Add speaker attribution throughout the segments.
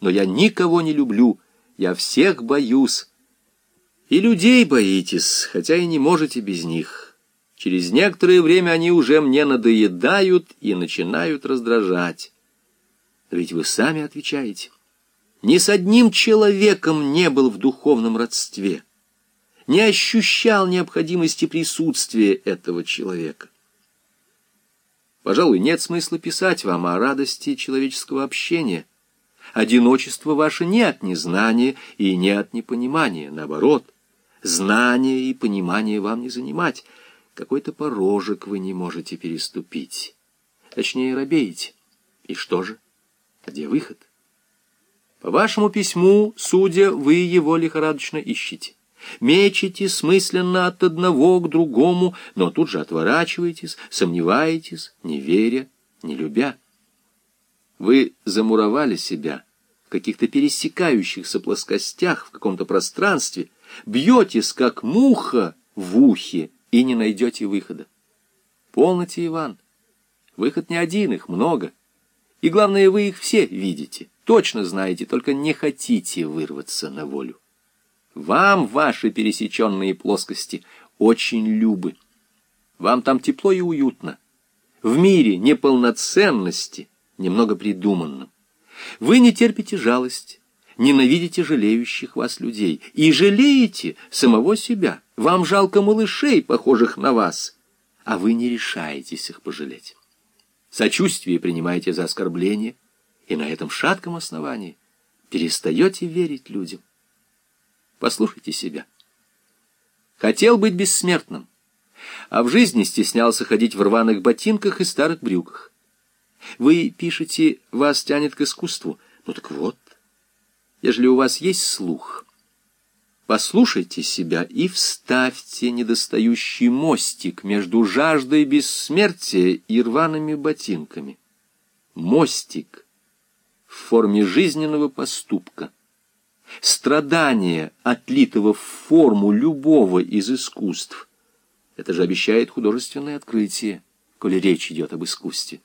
Speaker 1: но я никого не люблю, я всех боюсь. И людей боитесь, хотя и не можете без них. Через некоторое время они уже мне надоедают и начинают раздражать. Ведь вы сами отвечаете. Ни с одним человеком не был в духовном родстве, не ощущал необходимости присутствия этого человека. Пожалуй, нет смысла писать вам о радости человеческого общения. Одиночество ваше не от незнания и не от непонимания, наоборот. Знание и понимание вам не занимать. Какой-то порожек вы не можете переступить. Точнее, робеете. И что же? Где выход? По вашему письму, судя, вы его лихорадочно ищете. Мечете смысленно от одного к другому, но тут же отворачиваетесь, сомневаетесь, не веря, не любя. Вы замуровали себя в каких-то пересекающихся плоскостях в каком-то пространстве, бьетесь, как муха, в ухе и не найдете выхода. Полноте, Иван. Выход не один, их много. И главное, вы их все видите, точно знаете, только не хотите вырваться на волю. Вам ваши пересеченные плоскости очень любы. Вам там тепло и уютно. В мире неполноценности немного придуманном. Вы не терпите жалость, ненавидите жалеющих вас людей и жалеете самого себя. Вам жалко малышей, похожих на вас, а вы не решаетесь их пожалеть. Сочувствие принимаете за оскорбление, и на этом шатком основании перестаете верить людям. Послушайте себя. Хотел быть бессмертным, а в жизни стеснялся ходить в рваных ботинках и старых брюках. Вы пишете, вас тянет к искусству. Ну так вот, ежели у вас есть слух, послушайте себя и вставьте недостающий мостик между жаждой бессмертия и рваными ботинками. Мостик в форме жизненного поступка страдания, отлитого в форму любого из искусств. Это же обещает художественное открытие, коли речь идет об искусстве.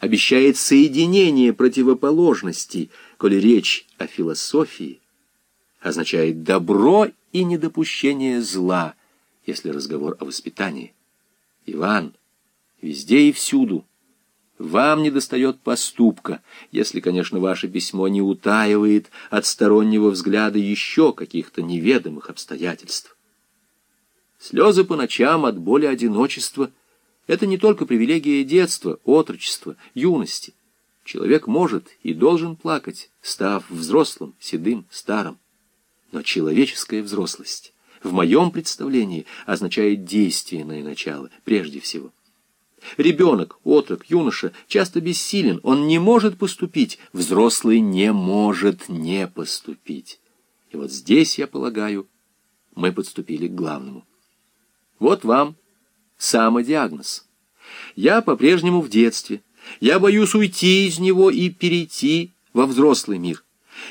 Speaker 1: Обещает соединение противоположностей, коли речь о философии. Означает добро и недопущение зла, если разговор о воспитании. Иван, везде и всюду – вам недостает поступка, если, конечно, ваше письмо не утаивает от стороннего взгляда еще каких-то неведомых обстоятельств. Слезы по ночам от боли одиночества — это не только привилегия детства, отрочества, юности. Человек может и должен плакать, став взрослым, седым, старым. Но человеческая взрослость, в моем представлении, означает действенное начало, прежде всего. Ребенок, отрок, юноша часто бессилен, он не может поступить, взрослый не может не поступить. И вот здесь, я полагаю, мы подступили к главному. Вот вам самодиагноз. Я по-прежнему в детстве. Я боюсь уйти из него и перейти во взрослый мир.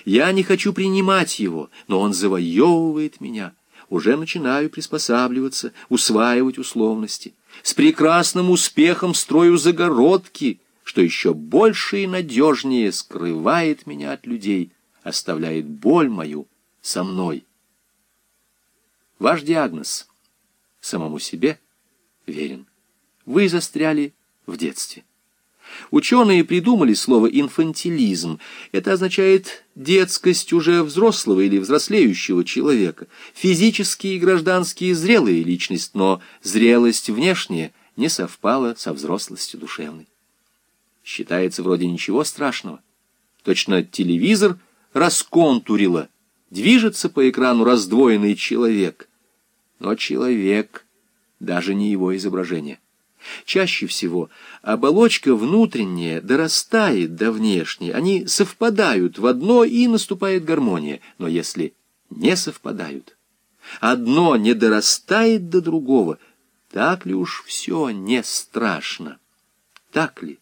Speaker 1: Я не хочу принимать его, но он завоевывает меня. Уже начинаю приспосабливаться, усваивать условности с прекрасным успехом строю загородки, что еще больше и надежнее скрывает меня от людей, оставляет боль мою со мной. Ваш диагноз самому себе верен. Вы застряли в детстве. Ученые придумали слово «инфантилизм». Это означает детскость уже взрослого или взрослеющего человека. Физически и граждански зрелая личность, но зрелость внешняя не совпала со взрослостью душевной. Считается вроде ничего страшного. Точно телевизор расконтурило, движется по экрану раздвоенный человек. Но человек, даже не его изображение. Чаще всего оболочка внутренняя дорастает до внешней, они совпадают в одно и наступает гармония. Но если не совпадают, одно не дорастает до другого, так ли уж все не страшно? Так ли?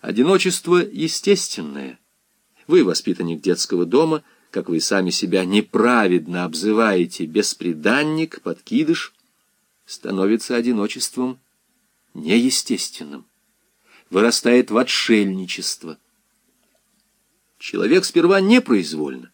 Speaker 1: Одиночество естественное. Вы воспитанник детского дома, как вы сами себя неправедно обзываете, бесприданник, подкидыш, становится одиночеством неестественным, вырастает в отшельничество. Человек сперва непроизвольно,